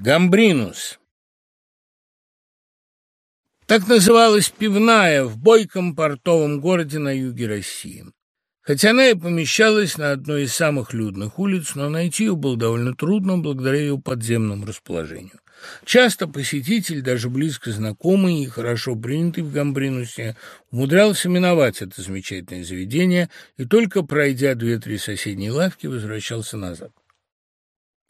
Гамбринус. Так называлась пивная в бойком портовом городе на юге России. Хотя она и помещалась на одной из самых людных улиц, но найти ее было довольно трудно благодаря ее подземному расположению. Часто посетитель, даже близко знакомый и хорошо принятый в Гамбринусе, умудрялся миновать это замечательное заведение и только пройдя две-три соседние лавки, возвращался назад.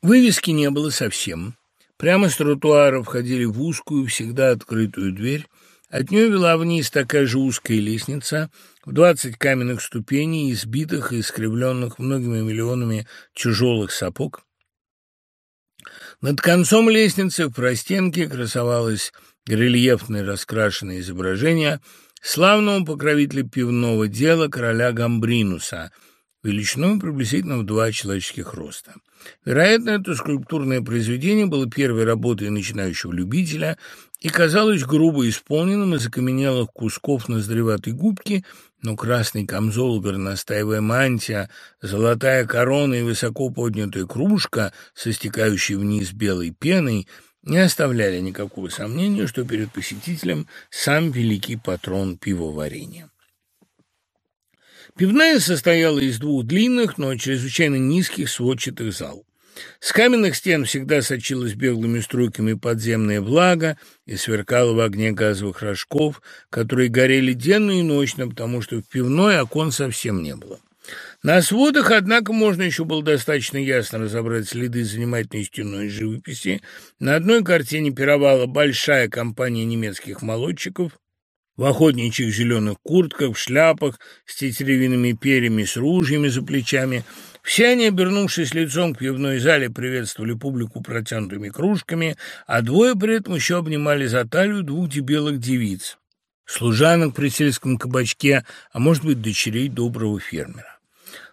Вывески не было совсем. Прямо с тротуара входили в узкую, всегда открытую дверь. От нее вела вниз такая же узкая лестница, в двадцать каменных ступеней, избитых и искривленных многими миллионами тяжелых сапог. Над концом лестницы в простенке красовалось рельефное раскрашенное изображение славного покровителя пивного дела короля Гамбринуса – величиной приблизительно в два человеческих роста. Вероятно, это скульптурное произведение было первой работой начинающего любителя и казалось грубо исполненным из окаменелых кусков ноздреватой губки, но красный камзол, горностаевая мантия, золотая корона и высоко поднятая кружка со стекающей вниз белой пеной не оставляли никакого сомнения, что перед посетителем сам великий патрон пивоварения. Пивная состояла из двух длинных, но чрезвычайно низких сводчатых зал. С каменных стен всегда сочилась беглыми струйками подземная влага и сверкала в огне газовых рожков, которые горели денно и ночно, потому что в пивной окон совсем не было. На сводах, однако, можно еще было достаточно ясно разобрать следы занимательной стенной живописи. На одной картине пировала большая компания немецких молодчиков, в охотничьих зеленых куртках, в шляпах с тетеревиными перьями, с ружьями за плечами. Все они, обернувшись лицом к пивной зале, приветствовали публику протянутыми кружками, а двое при этом еще обнимали за талию двух дебелых девиц, служанок при сельском кабачке, а может быть, дочерей доброго фермера.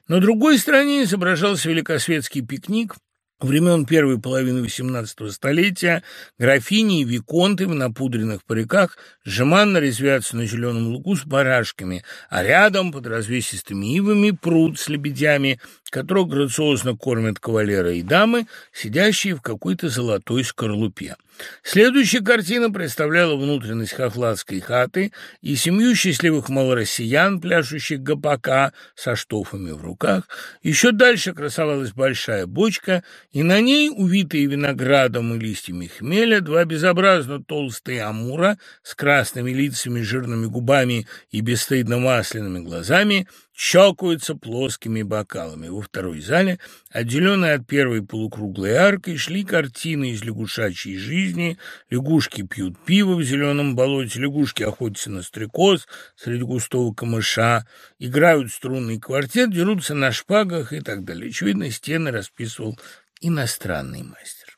На другой стороне изображался великосветский пикник, времен первой половины XVIII столетия графини и виконты в напудренных париках жеманно резвятся на зеленом лугу с барашками, а рядом под развесистыми ивами пруд с лебедями, которых грациозно кормят кавалера и дамы, сидящие в какой-то золотой скорлупе. Следующая картина представляла внутренность хохладской хаты и семью счастливых малороссиян, пляшущих гопака со штофами в руках. Еще дальше красовалась большая бочка, и на ней, увитые виноградом и листьями хмеля, два безобразно толстые амура с красными лицами, жирными губами и бесстыдно масляными глазами – чокаются плоскими бокалами. Во второй зале, отделенной от первой полукруглой аркой, шли картины из лягушачьей жизни. Лягушки пьют пиво в зеленом болоте, лягушки охотятся на стрекоз среди густого камыша, играют струнный квартет, дерутся на шпагах и так далее. Очевидно, стены расписывал иностранный мастер.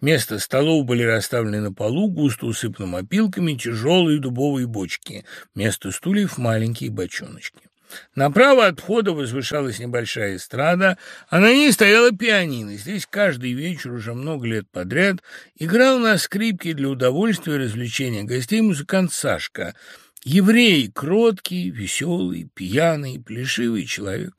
Вместо столов были расставлены на полу, густо усыпанным опилками, тяжелые дубовые бочки, вместо стульев маленькие бочоночки. Направо от входа возвышалась небольшая эстрада, а на ней стояла пианино. Здесь каждый вечер уже много лет подряд играл на скрипке для удовольствия и развлечения гостей музыкант Сашка. Еврей, кроткий, веселый, пьяный, плешивый человек.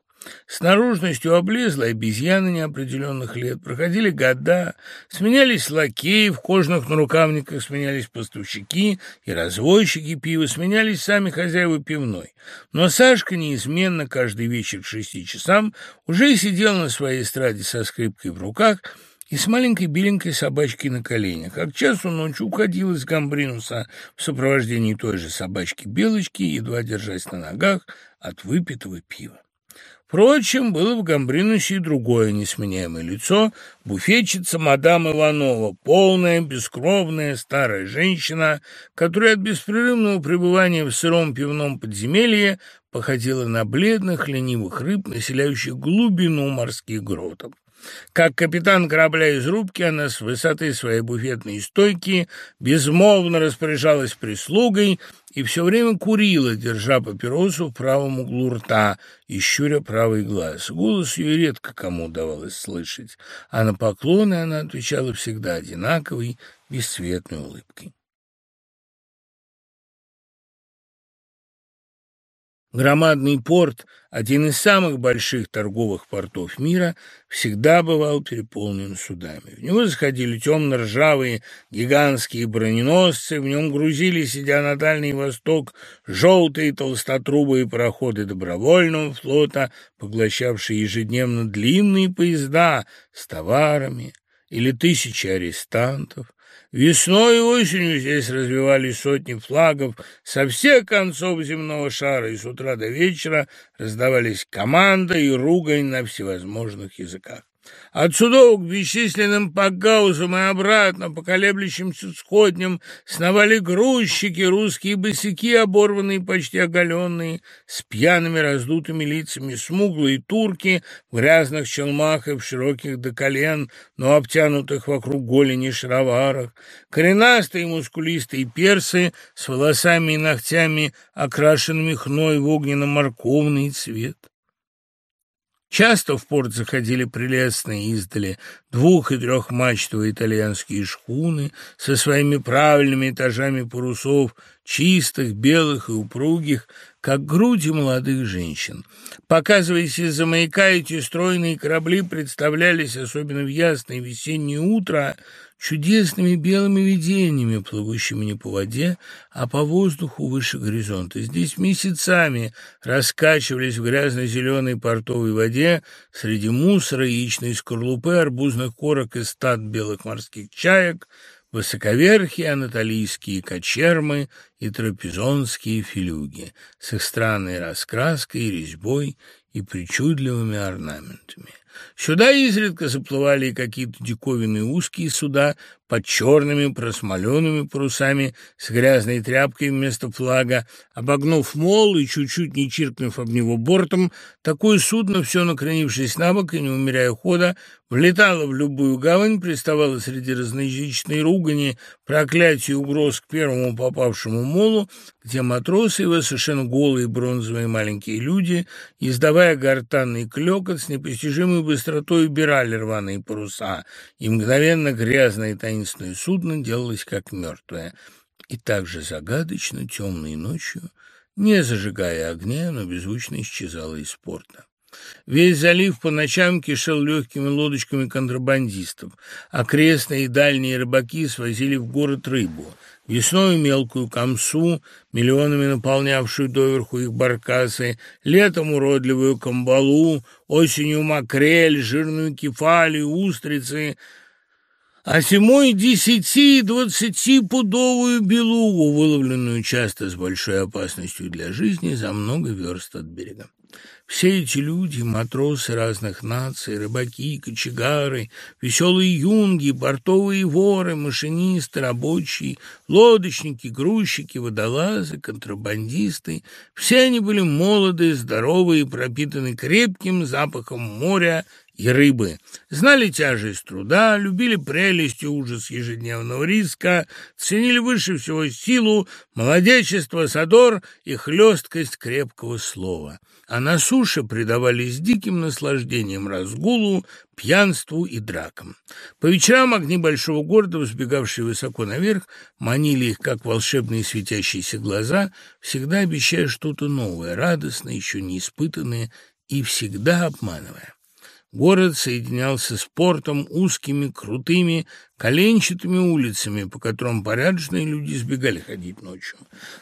С наружностью облезлой обезьяны неопределенных лет. Проходили года, сменялись лакеи, в кожаных нарукавниках сменялись поставщики и разводчики пива, сменялись сами хозяева пивной. Но Сашка неизменно каждый вечер к шести часам уже сидел на своей эстраде со скрипкой в руках и с маленькой беленькой собачкой на коленях, а к часу ночи уходил из Гамбринуса в сопровождении той же собачки-белочки, едва держась на ногах от выпитого пива. Впрочем, было в Гамбринусе и другое несменяемое лицо – буфетчица мадам Иванова, полная, бескровная старая женщина, которая от беспрерывного пребывания в сыром пивном подземелье походила на бледных, ленивых рыб, населяющих глубину морских гротов. Как капитан корабля из рубки, она с высоты своей буфетной стойки безмолвно распоряжалась прислугой и все время курила, держа папиросу в правом углу рта и щуря правый глаз. Голос ее редко кому удавалось слышать, а на поклоны она отвечала всегда одинаковой, бесцветной улыбкой. Громадный порт, один из самых больших торговых портов мира, всегда бывал переполнен судами. В него заходили темно-ржавые гигантские броненосцы, в нем грузили, сидя на Дальний Восток, желтые толстотрубые пароходы добровольного флота, поглощавшие ежедневно длинные поезда с товарами, или тысячи арестантов, Весной и осенью здесь развивались сотни флагов со всех концов земного шара, и с утра до вечера раздавались команда и ругань на всевозможных языках. Отсюда к бесчисленным погаузам и обратно по колеблющимся сходням сновали грузчики, русские босяки, оборванные, почти оголенные, с пьяными раздутыми лицами, смуглые турки в грязных челмах и в широких до колен, но обтянутых вокруг голени шароварах, коренастые мускулистые персы с волосами и ногтями, окрашенными хной в огненно-морковный цвет. Часто в порт заходили прелестные издали двух- и трехмачтовые итальянские шхуны со своими правильными этажами парусов, чистых, белых и упругих, как груди молодых женщин. Показываясь из-за маяка, эти стройные корабли представлялись, особенно в ясное весеннее утро, чудесными белыми видениями, плывущими не по воде, а по воздуху выше горизонта. Здесь месяцами раскачивались в грязно-зеленой портовой воде среди мусора, яичной скорлупы, арбузных корок и стад белых морских чаек, высоковерхие анатолийские кочермы и трапезонские филюги с их странной раскраской, резьбой и причудливыми орнаментами. Сюда изредка заплывали какие-то диковинные узкие суда под черными просмоленными парусами с грязной тряпкой вместо флага. Обогнув мол и чуть-чуть не чиркнув об него бортом, такое судно, все накренившись на бок и не умеряя хода, влетало в любую гавань, приставало среди разноязычной ругани, проклятий и угроз к первому попавшему молу, где матросы, его совершенно голые бронзовые маленькие люди, издавая гортанный клёкот, с непостижимой быстротой убирали рваные паруса, и мгновенно грязная таинственная таинственное судно делалось как мертвое, и так же загадочно темной ночью, не зажигая огня, но беззвучно исчезало из порта. Весь залив по ночам кишел легкими лодочками контрабандистов. Окрестные и дальние рыбаки свозили в город рыбу. Весной мелкую камсу, миллионами наполнявшую доверху их баркасы, летом уродливую камбалу, осенью макрель, жирную кефалию, устрицы — а зимой десяти- и двадцатипудовую белугу, выловленную часто с большой опасностью для жизни за много верст от берега. Все эти люди, матросы разных наций, рыбаки, кочегары, веселые юнги, портовые воры, машинисты, рабочие, лодочники, грузчики, водолазы, контрабандисты, все они были молоды, здоровые, пропитаны крепким запахом моря и рыбы, знали тяжесть труда, любили прелесть и ужас ежедневного риска, ценили выше всего силу, молодечество, садор и хлесткость крепкого слова. А на суше предавались диким наслаждением разгулу, пьянству и дракам. По вечерам огни большого города, взбегавшие высоко наверх, манили их, как волшебные светящиеся глаза, всегда обещая что-то новое, радостное, еще не испытанное и всегда обманывая. Город соединялся с портом узкими, крутыми, коленчатыми улицами, по которым порядочные люди избегали ходить ночью.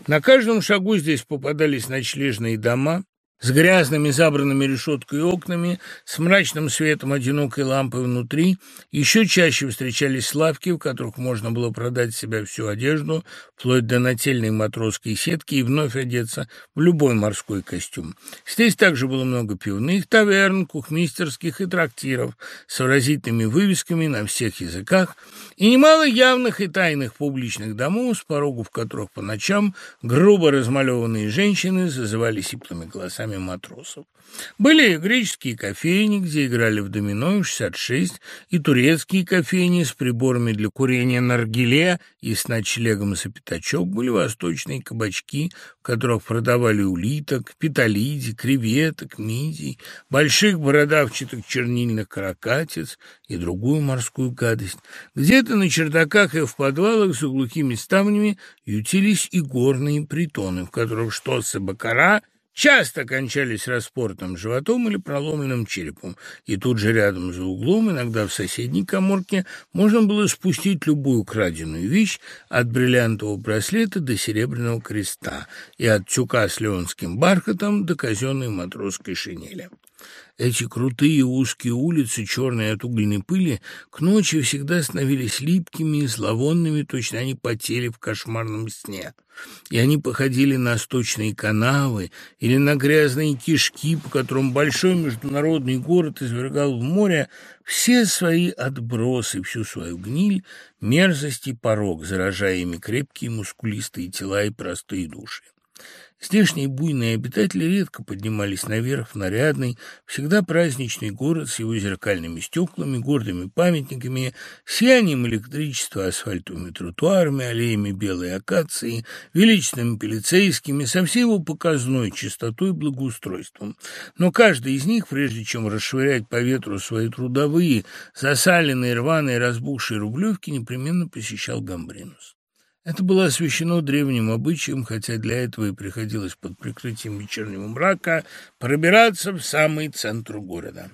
На каждом шагу здесь попадались ночлежные дома, с грязными забранными решеткой окнами, с мрачным светом одинокой лампы внутри, еще чаще встречались лавки, в которых можно было продать себя всю одежду, вплоть до нательной матросской сетки и вновь одеться в любой морской костюм. Здесь также было много пивных, таверн, кухмистерских и трактиров с выразительными вывесками на всех языках и немало явных и тайных публичных домов, с порогов которых по ночам грубо размалеванные женщины зазывали сиплыми голосами сами матросов. Были греческие кофейни, где играли в домино 66, и турецкие кофейни с приборами для курения наргиле и с ночлегом за пятачок. Были восточные кабачки, в которых продавали улиток, петалиди, креветок, мидий, больших бородавчатых чернильных каракатиц и другую морскую гадость. Где-то на чердаках и в подвалах за глухими ставнями ютились и горные притоны, в которых что собакара часто кончались распортом животом или проломленным черепом, и тут же рядом за углом, иногда в соседней коморке, можно было спустить любую краденую вещь от бриллиантового браслета до серебряного креста и от тюка с леонским бархатом до казенной матросской шинели. Эти крутые узкие улицы, черные от угольной пыли, к ночи всегда становились липкими и зловонными, точно они потели в кошмарном сне. И они походили на сточные канавы или на грязные кишки, по которым большой международный город извергал в море все свои отбросы, всю свою гниль, мерзость и порог, заражая ими крепкие мускулистые тела и простые души. Здешние буйные обитатели редко поднимались наверх в нарядный, всегда праздничный город с его зеркальными стеклами, гордыми памятниками, сиянием электричества, асфальтовыми тротуарами, аллеями белой акации, величественными полицейскими, со всей его показной чистотой и благоустройством. Но каждый из них, прежде чем расшвырять по ветру свои трудовые, засаленные, рваные, разбухшие рублевки, непременно посещал Гамбринус. Это было освещено древним обычаем, хотя для этого и приходилось под прикрытием вечернего мрака пробираться в самый центр города.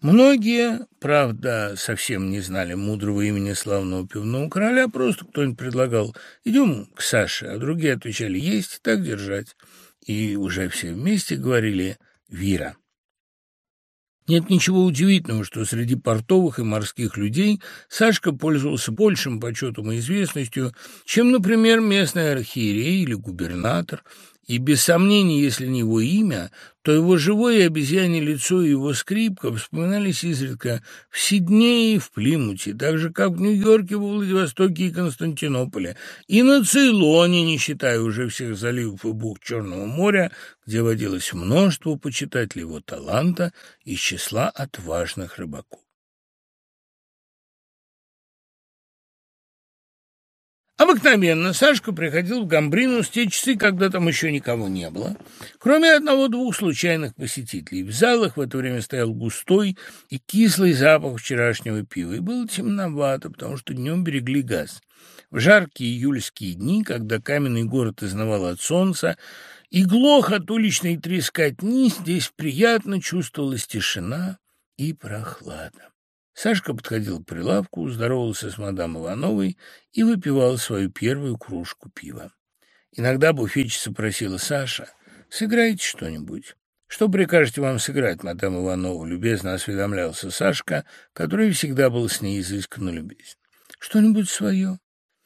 Многие, правда, совсем не знали мудрого имени славного пивного короля, просто кто-нибудь предлагал «идем к Саше», а другие отвечали «есть, так держать». И уже все вместе говорили «Вира». Нет ничего удивительного, что среди портовых и морских людей Сашка пользовался большим почетом и известностью, чем, например, местный архиерей или губернатор – и без сомнения, если не его имя, то его живое обезьянье лицо и его скрипка вспоминались изредка в Сиднее и в Плимуте, так же, как в Нью-Йорке, во Владивостоке и Константинополе, и на Цейлоне, не считая уже всех заливов и бухт Черного моря, где водилось множество почитателей его таланта из числа отважных рыбаков. Обыкновенно Сашка приходил в Гамбрину в те часы, когда там еще никого не было, кроме одного-двух случайных посетителей. В залах в это время стоял густой и кислый запах вчерашнего пива, и было темновато, потому что днем берегли газ. В жаркие июльские дни, когда каменный город изнывал от солнца, и глох от уличной трескотни, здесь приятно чувствовалась тишина и прохлада. Сашка подходил к прилавку, здоровался с мадам Ивановой и выпивал свою первую кружку пива. Иногда буфетчица просила Саша, «Сыграйте что-нибудь». «Что прикажете вам сыграть, мадам Иванова?» — любезно осведомлялся Сашка, который всегда был с ней изысканно любезен. «Что-нибудь свое?»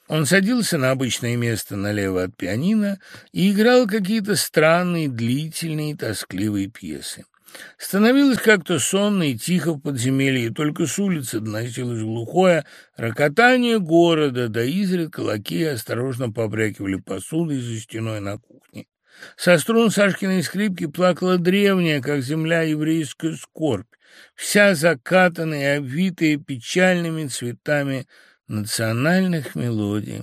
Он садился на обычное место налево от пианино и играл какие-то странные, длительные, тоскливые пьесы. Становилось как-то сонно и тихо в подземелье, только с улицы доносилось глухое рокотание города, да изредка лакеи осторожно побрякивали посудой за стеной на кухне. Со струн Сашкиной скрипки плакала древняя, как земля, еврейская скорбь, вся закатанная и обвитая печальными цветами национальных мелодий.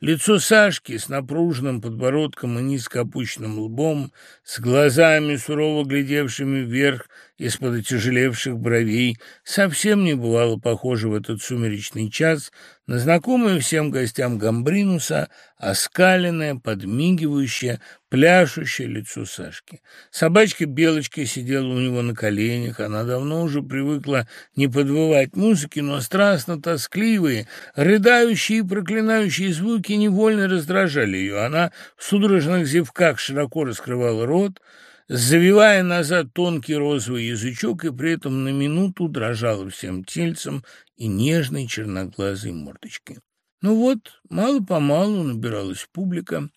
Лицо Сашки с напруженным подбородком и низко опущенным лбом, с глазами, сурово глядевшими вверх из-под отяжелевших бровей, совсем не бывало похоже в этот сумеречный час на знакомое всем гостям Гамбринуса оскаленное, подмигивающее, пляшущее лицо Сашки. Собачка Белочка сидела у него на коленях, она давно уже привыкла не подвывать музыки, но страстно тоскливые, рыдающие и проклинающие звуки невольно раздражали ее. Она в судорожных зевках широко раскрывала рот, завивая назад тонкий розовый язычок и при этом на минуту дрожала всем тельцем и нежной черноглазой мордочкой. Ну вот, мало-помалу набиралась публика.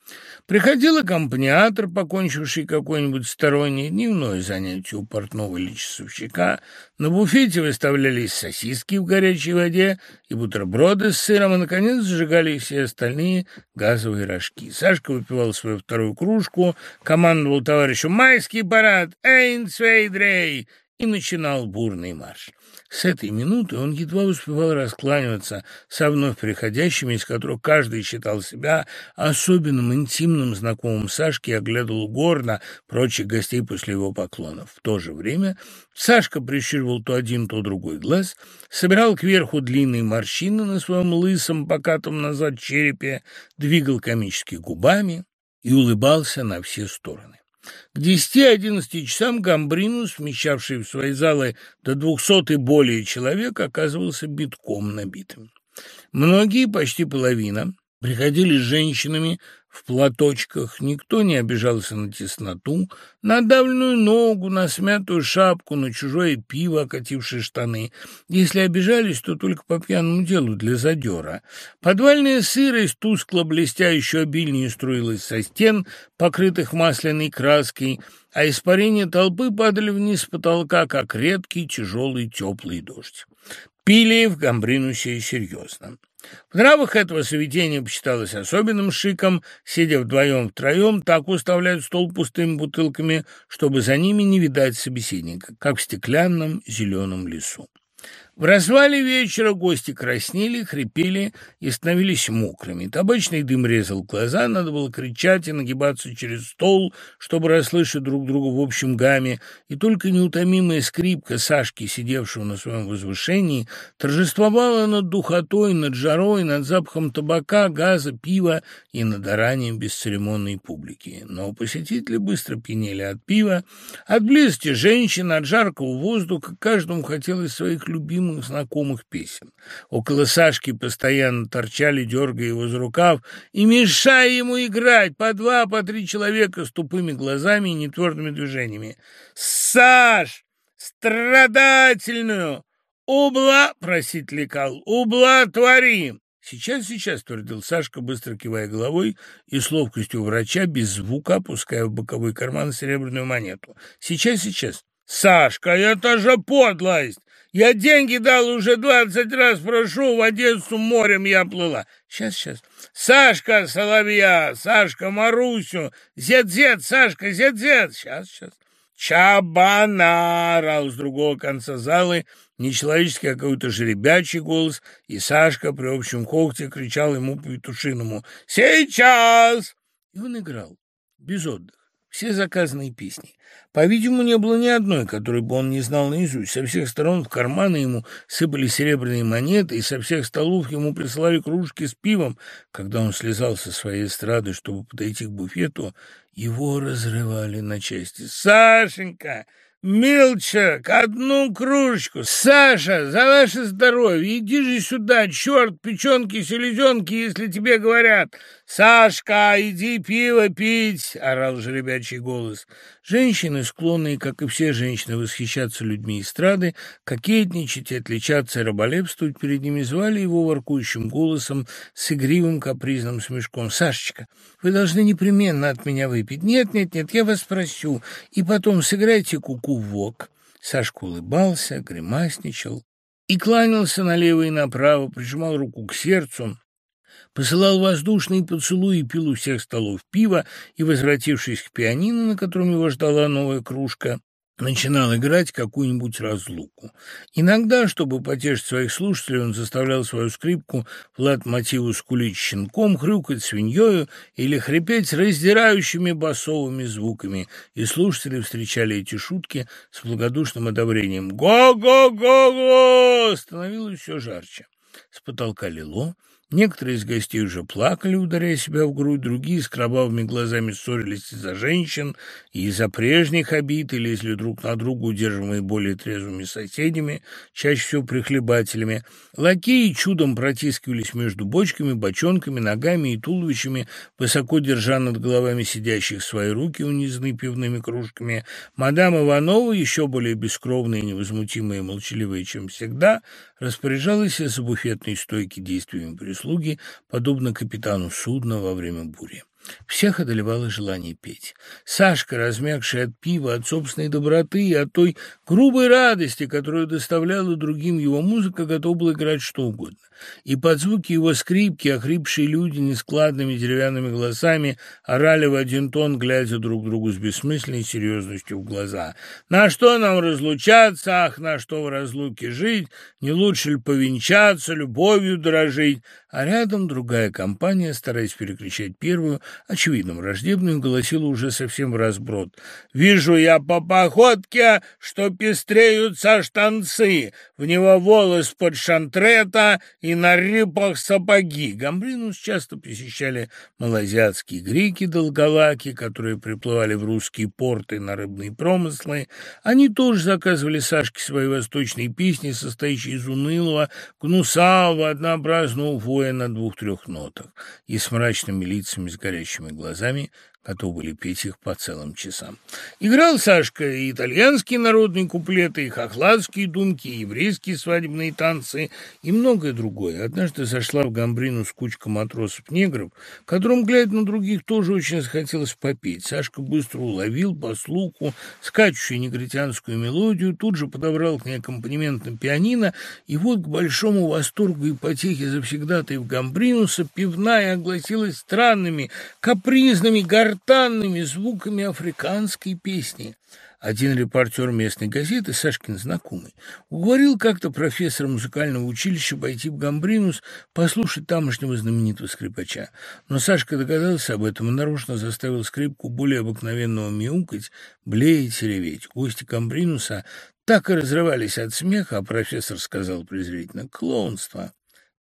Приходил аккомпаниатор, покончивший какое-нибудь стороннее дневное занятие у портного или часовщика. На буфете выставлялись сосиски в горячей воде и бутерброды с сыром, и, наконец, зажигали все остальные газовые рожки. Сашка выпивал свою вторую кружку, командовал товарищу «Майский парад! Эйн Свейдрей!» и начинал бурный марш. С этой минуты он едва успевал раскланиваться со вновь приходящими, из которых каждый считал себя особенным интимным знакомым Сашки и оглядывал горно прочих гостей после его поклонов. В то же время Сашка прищуривал то один, то другой глаз, собирал кверху длинные морщины на своем лысом, покатом назад черепе, двигал комически губами и улыбался на все стороны. К десяти-одиннадцати часам Гамбринус, вмещавший в свои залы до двухсот и более человек, оказывался битком набитым. Многие, почти половина, приходили с женщинами в платочках, никто не обижался на тесноту, на давленную ногу, на смятую шапку, на чужое пиво, окатившее штаны. Если обижались, то только по пьяному делу, для задера. Подвальная сырость, тускло блестящую обильнее струилась со стен, покрытых масляной краской, а испарения толпы падали вниз с потолка, как редкий, тяжелый, теплый дождь. Пили в Гамбринусе серьезно. В нравах этого заведения почиталось особенным шиком, сидя вдвоем-втроем, так уставляют стол пустыми бутылками, чтобы за ними не видать собеседника, как в стеклянном зеленом лесу. В развале вечера гости краснели, хрипели и становились мокрыми. Табачный дым резал глаза, надо было кричать и нагибаться через стол, чтобы расслышать друг друга в общем гамме, и только неутомимая скрипка Сашки, сидевшего на своем возвышении, торжествовала над духотой, над жарой, над запахом табака, газа, пива и над оранием бесцеремонной публики. Но посетители быстро пьянели от пива, от близости женщин, от жаркого воздуха, каждому хотелось своих любимых любимых знакомых песен. Около Сашки постоянно торчали, дергая его за рукав и мешая ему играть по два, по три человека с тупыми глазами и нетвердыми движениями. «Саш! Страдательную! Убла!» — просить лекал. «Убла твори!» «Сейчас, сейчас», — твердил Сашка, быстро кивая головой и с ловкостью врача, без звука, опуская в боковой карман серебряную монету. «Сейчас, сейчас». «Сашка, это же подлость! Я деньги дал уже двадцать раз, прошу, в Одессу морем я плыла. Сейчас, сейчас. Сашка Соловья, Сашка Марусю, зет-зет, Сашка, зет-зет. Сейчас, сейчас. Чабана! орал с другого конца залы нечеловеческий, а какой-то жеребячий голос, и Сашка при общем хохте кричал ему по петушиному «Сейчас!» И он играл, без отдыха все заказанные песни. По-видимому, не было ни одной, которой бы он не знал наизусть. Со всех сторон в карманы ему сыпали серебряные монеты, и со всех столов ему присылали кружки с пивом. Когда он слезал со своей эстрады, чтобы подойти к буфету, его разрывали на части. «Сашенька!» «Милчик, одну кружечку! Саша, за ваше здоровье! Иди же сюда, черт, печенки, селезенки, если тебе говорят! Сашка, иди пиво пить!» — орал жеребячий голос. Женщины, склонные, как и все женщины, восхищаться людьми эстрады, кокетничать и отличаться и раболепствовать перед ними, звали его воркующим голосом с игривым капризным смешком. «Сашечка, вы должны непременно от меня выпить. Нет, нет, нет, я вас просю. И потом сыграйте куку в вок». Сашка улыбался, гримасничал и кланялся налево и направо, прижимал руку к сердцу, посылал воздушные поцелуи, пил у всех столов пива и, возвратившись к пианино, на котором его ждала новая кружка, начинал играть какую-нибудь разлуку. Иногда, чтобы потешить своих слушателей, он заставлял свою скрипку в лад-мотиву скулить щенком, хрюкать свиньёю или хрипеть раздирающими басовыми звуками, и слушатели встречали эти шутки с благодушным одобрением. «Го-го-го-го!» становилось все жарче. С потолка лило, Некоторые из гостей уже плакали, ударяя себя в грудь, другие с кровавыми глазами ссорились из-за женщин и из-за прежних обид, и лезли друг на друга, удерживаемые более трезвыми соседями, чаще всего прихлебателями. Лакеи чудом протискивались между бочками, бочонками, ногами и туловищами, высоко держа над головами сидящих свои руки, унизанные пивными кружками. Мадам Иванова, еще более бескровная невозмутимая и молчаливая, чем всегда, распоряжалась из-за буфетной стойки действиями прислуги слуги, подобно капитану судна во время бури. Всех одолевало желание петь. Сашка, размягший от пива, от собственной доброты и от той грубой радости, которую доставляла другим его музыка, готов был играть что угодно. И под звуки его скрипки охрипшие люди нескладными деревянными голосами орали в один тон, глядя друг другу с бессмысленной серьезностью в глаза. «На что нам разлучаться? Ах, на что в разлуке жить? Не лучше ли повенчаться, любовью дорожить?» А рядом другая компания, стараясь перекричать первую, очевидно, враждебную, голосила уже совсем разброд. «Вижу я по походке, что пестреются штанцы, в него волос под шантрета и на рыпах сапоги». Гамбринус часто посещали малазиатские греки долголаки, которые приплывали в русские порты на рыбные промыслы. Они тоже заказывали Сашке свои восточные песни, состоящие из унылого, гнусавого, однообразного воя на двух-трех нотах и с мрачными лицами, с горящими глазами, готовы были петь их по целым часам. Играл Сашка и итальянские народные куплеты, и хохладские думки, и еврейские свадебные танцы, и многое другое. Однажды зашла в Гамбрину с кучка матросов-негров, которым, глядя на других, тоже очень захотелось попеть. Сашка быстро уловил по слуху скачущую негритянскую мелодию, тут же подобрал к ней аккомпанемент на пианино, и вот к большому восторгу и потехе завсегдатой в Гамбринуса пивная огласилась странными, капризными, гор гортанными звуками африканской песни. Один репортер местной газеты, Сашкин знакомый, уговорил как-то профессора музыкального училища пойти в Гамбринус послушать тамошнего знаменитого скрипача. Но Сашка догадался об этом и нарочно заставил скрипку более обыкновенного мяукать, блеять и реветь. Гости Гамбринуса так и разрывались от смеха, а профессор сказал презрительно «клоунство»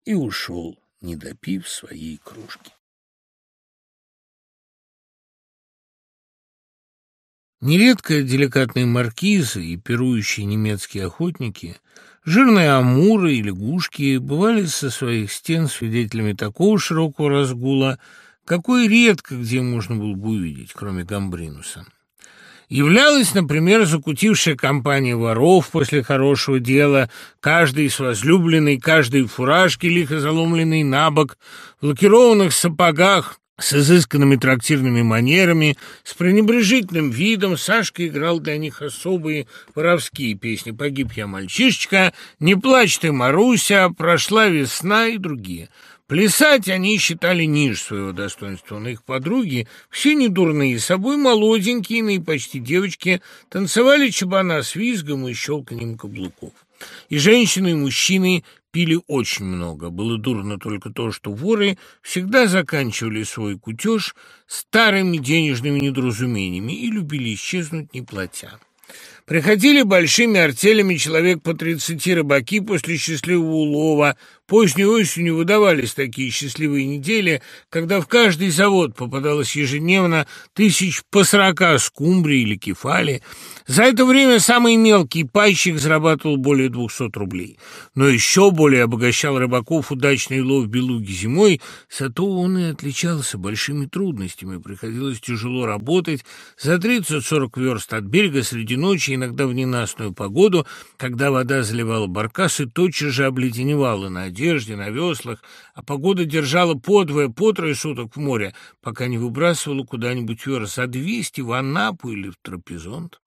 и ушел, не допив своей кружки. Нередко деликатные маркизы и пирующие немецкие охотники, жирные амуры и лягушки бывали со своих стен свидетелями такого широкого разгула, какой редко где можно было бы увидеть, кроме Гамбринуса. Являлась, например, закутившая компания воров после хорошего дела, каждый с возлюбленной, каждый в фуражке, лихо заломленный на бок, в лакированных сапогах, с изысканными трактирными манерами, с пренебрежительным видом Сашка играл для них особые воровские песни «Погиб я, мальчишечка», «Не плачь ты, Маруся», «Прошла весна» и другие. Плясать они считали ниже своего достоинства, но их подруги, все недурные, собой молоденькие, и почти девочки, танцевали чабана с визгом и щелканием каблуков. И женщины, и мужчины пили очень много. Было дурно только то, что воры всегда заканчивали свой кутеж старыми денежными недоразумениями и любили исчезнуть, не платя. Приходили большими артелями человек по тридцати рыбаки после счастливого улова, Поздней осенью выдавались такие счастливые недели, когда в каждый завод попадалось ежедневно тысяч по сорока скумбрии или кефали. За это время самый мелкий пайщик зарабатывал более двухсот рублей. Но еще более обогащал рыбаков удачный лов белуги зимой, зато он и отличался большими трудностями. Приходилось тяжело работать за 30-40 верст от берега среди ночи, иногда в ненастную погоду, когда вода заливала баркасы, тотчас же обледеневала на одежде, на веслах, а погода держала по двое, по трое суток в море, пока не выбрасывала куда-нибудь верст за двести в Анапу или в Трапезонт.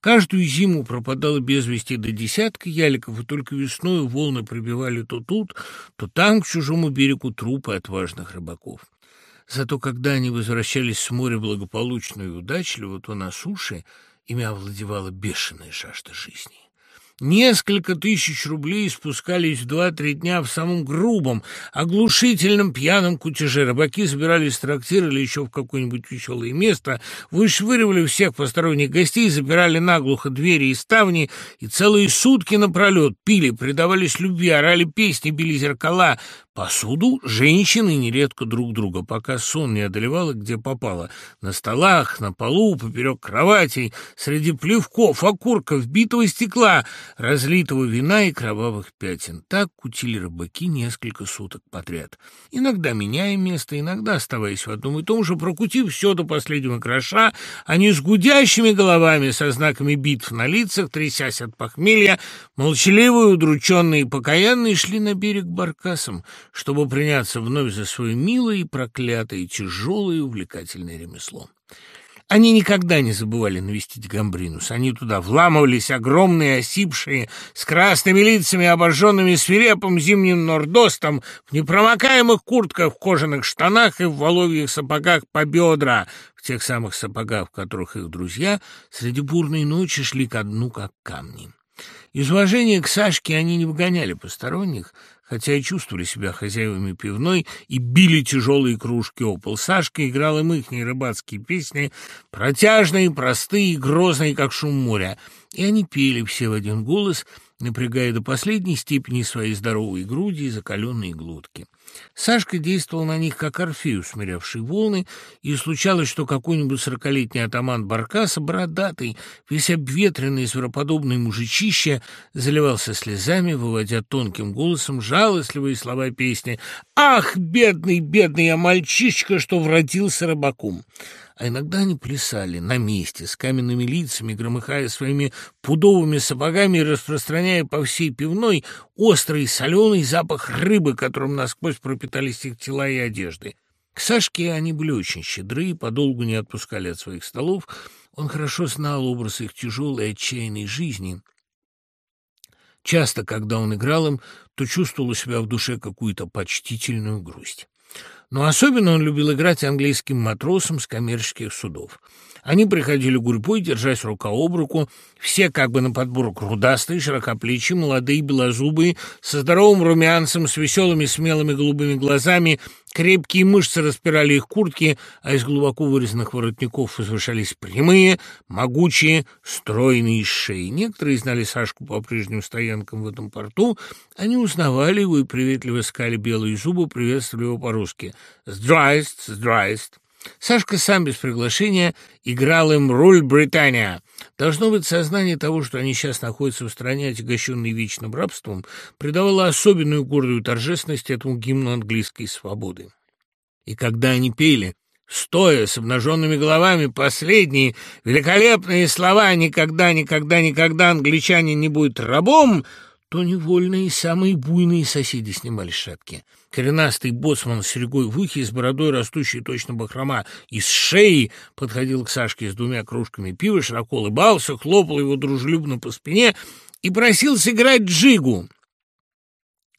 Каждую зиму пропадало без вести до десятка яликов, и только весной волны прибивали то тут, то там к чужому берегу трупы отважных рыбаков. Зато когда они возвращались с моря благополучно и удачливо, то на суше ими овладевала бешеная жажда жизни. Несколько тысяч рублей спускались в два-три дня в самом грубом, оглушительном пьяном кутеже. Рыбаки забирались в трактир или еще в какое-нибудь веселое место, вышвыривали всех посторонних гостей, запирали наглухо двери и ставни, и целые сутки напролет пили, предавались любви, орали песни, били зеркала, Посуду женщины нередко друг друга, пока сон не одолевал где попало. На столах, на полу, поперек кроватей, среди плевков, окурков, битого стекла, разлитого вина и кровавых пятен. Так кутили рыбаки несколько суток подряд. Иногда меняя место, иногда оставаясь в одном и том же, прокутив все до последнего кроша, они с гудящими головами, со знаками битв на лицах, трясясь от похмелья, молчаливые, удрученные и покаянные, шли на берег баркасом — чтобы приняться вновь за свое милое и проклятое, тяжелое и увлекательное ремесло. Они никогда не забывали навестить Гамбринус. Они туда вламывались, огромные, осипшие, с красными лицами, обожженными свирепым зимним нордостом, в непромокаемых куртках, в кожаных штанах и в воловьих сапогах по бедра, в тех самых сапогах, в которых их друзья среди бурной ночи шли ко дну, как камни. Из уважения к Сашке они не выгоняли посторонних, хотя и чувствовали себя хозяевами пивной и били тяжелые кружки о пол. Сашка играл им ихние рыбацкие песни, протяжные, простые, грозные, как шум моря. И они пели все в один голос, напрягая до последней степени свои здоровые груди и закаленные глотки. Сашка действовал на них, как Орфей, усмирявший волны, и случалось, что какой-нибудь сорокалетний атаман Баркаса, бородатый, весь обветренный, звероподобный мужичище, заливался слезами, выводя тонким голосом жалостливые слова песни «Ах, бедный, бедный я мальчишка, что вродился рыбаком!» А иногда они плясали на месте, с каменными лицами, громыхая своими пудовыми сапогами и распространяя по всей пивной острый соленый запах рыбы, которым насквозь пропитались их тела и одежды. К Сашке они были очень щедры и подолгу не отпускали от своих столов. Он хорошо знал образ их тяжелой отчаянной жизни. Часто, когда он играл им, то чувствовал у себя в душе какую-то почтительную грусть. Но особенно он любил играть английским матросам с коммерческих судов. Они приходили гурьбой, держась рука об руку, все как бы на подбор грудастые, широкоплечие, молодые, белозубые, со здоровым румянцем, с веселыми смелыми голубыми глазами, крепкие мышцы распирали их куртки, а из глубоко вырезанных воротников возвышались прямые, могучие, стройные шеи. Некоторые знали Сашку по прежним стоянкам в этом порту, они узнавали его и приветливо скали белые зубы, приветствовали его по-русски. «Здрайст, здрайст!» Сашка сам без приглашения играл им роль Британия. Должно быть, сознание того, что они сейчас находятся в стране, отягощенной вечным рабством, придавало особенную гордую торжественность этому гимну английской свободы. И когда они пели, стоя с обнаженными головами, последние великолепные слова «никогда, никогда, никогда англичанин не будет рабом», то невольно и самые буйные соседи снимали шапки. Коренастый боцман с серьгой в ухе, с бородой, растущей точно бахрома, из шеи подходил к Сашке с двумя кружками пива, широко улыбался, хлопал его дружелюбно по спине и просил сыграть джигу.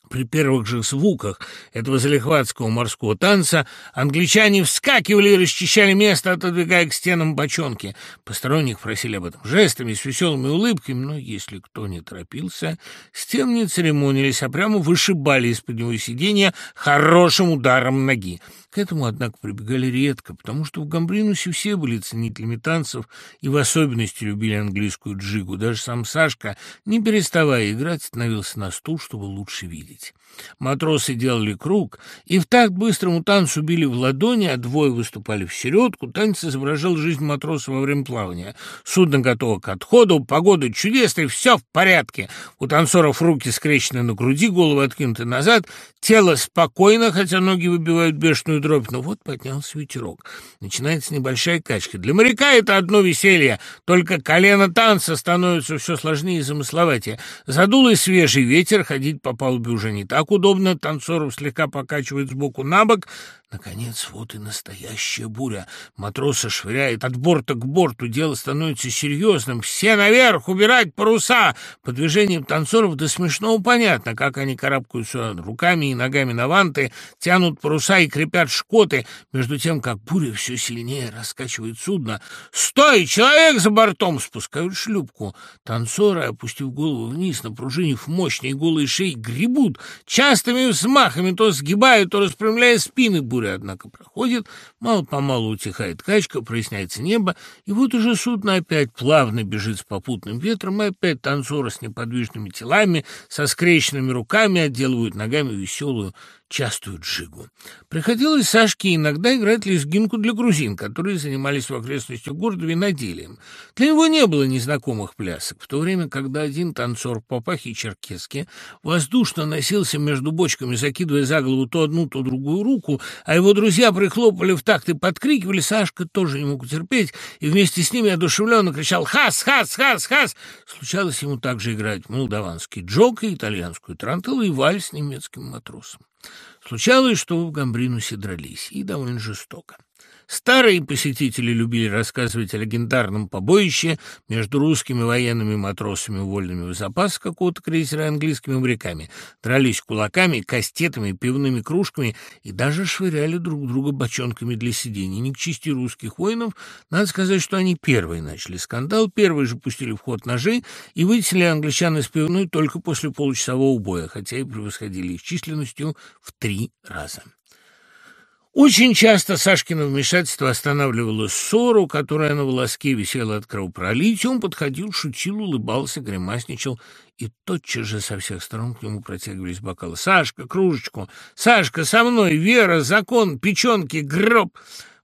При первых же звуках этого залихватского морского танца англичане вскакивали и расчищали место, отодвигая к стенам бочонки. Посторонних просили об этом жестами, с веселыми улыбками, но если кто не торопился, с тем не церемонились, а прямо вышибали из-под него сиденья хорошим ударом ноги. К этому, однако, прибегали редко, потому что в Гамбринусе все были ценителями танцев и в особенности любили английскую джигу. Даже сам Сашка, не переставая играть, становился на стул, чтобы лучше видеть. Матросы делали круг, и в такт быстрому танцу били в ладони, а двое выступали в середку. Танец изображал жизнь матроса во время плавания. Судно готово к отходу, погода чудесная, все в порядке. У танцоров руки скрещены на груди, головы откинуты назад, тело спокойно, хотя ноги выбивают бешеную дробь. Но вот поднялся ветерок. Начинается небольшая качка. Для моряка это одно веселье, только колено танца становится все сложнее и замысловатее. Задул и свежий ветер, ходить по палубе уже не так удобно, танцоров слегка покачивает сбоку на бок, Наконец, вот и настоящая буря. Матроса швыряет от борта к борту. Дело становится серьезным. Все наверх! Убирать паруса! По движениям танцоров до смешного понятно, как они карабкаются руками и ногами на ванты, тянут паруса и крепят шкоты, между тем, как буря все сильнее раскачивает судно. «Стой! Человек за бортом!» Спускают шлюпку. Танцоры, опустив голову вниз, напружинив мощные голые шеи, гребут частыми взмахами, то сгибают, то распрямляя спины буря, однако, проходит, мало-помалу утихает качка, проясняется небо, и вот уже судно опять плавно бежит с попутным ветром, и опять танцоры с неподвижными телами, со скрещенными руками отделывают ногами веселую частую джигу. Приходилось Сашке иногда играть лезгинку для грузин, которые занимались в окрестностях города виноделием. Для него не было незнакомых плясок, в то время, когда один танцор в папахе черкеске воздушно носился между бочками, закидывая за голову то одну, то другую руку, а его друзья прихлопали в такт и подкрикивали, Сашка тоже не мог терпеть, и вместе с ними одушевленно кричал «Хас! Хас! Хас! Хас!». Случалось ему также играть молдаванский джок и итальянскую трантеллу и вальс с немецким матросом. Случалось, что в Гамбринусе дрались, и довольно жестоко. Старые посетители любили рассказывать о легендарном побоище между русскими военными матросами, вольными в запас какого-то крейсера и английскими моряками. Дрались кулаками, кастетами, пивными кружками и даже швыряли друг друга бочонками для сидений. Не к чести русских воинов, надо сказать, что они первые начали скандал, первые же пустили в ход ножи и вытесли англичан из пивной только после получасового боя, хотя и превосходили их численностью в три раза. Очень часто Сашкино вмешательство останавливало ссору, которая на волоске висела от кровопролития. Он подходил, шутил, улыбался, гримасничал, и тотчас же со всех сторон к нему протягивались бокалы. «Сашка, кружечку! Сашка, со мной! Вера, закон, печенки, гроб!»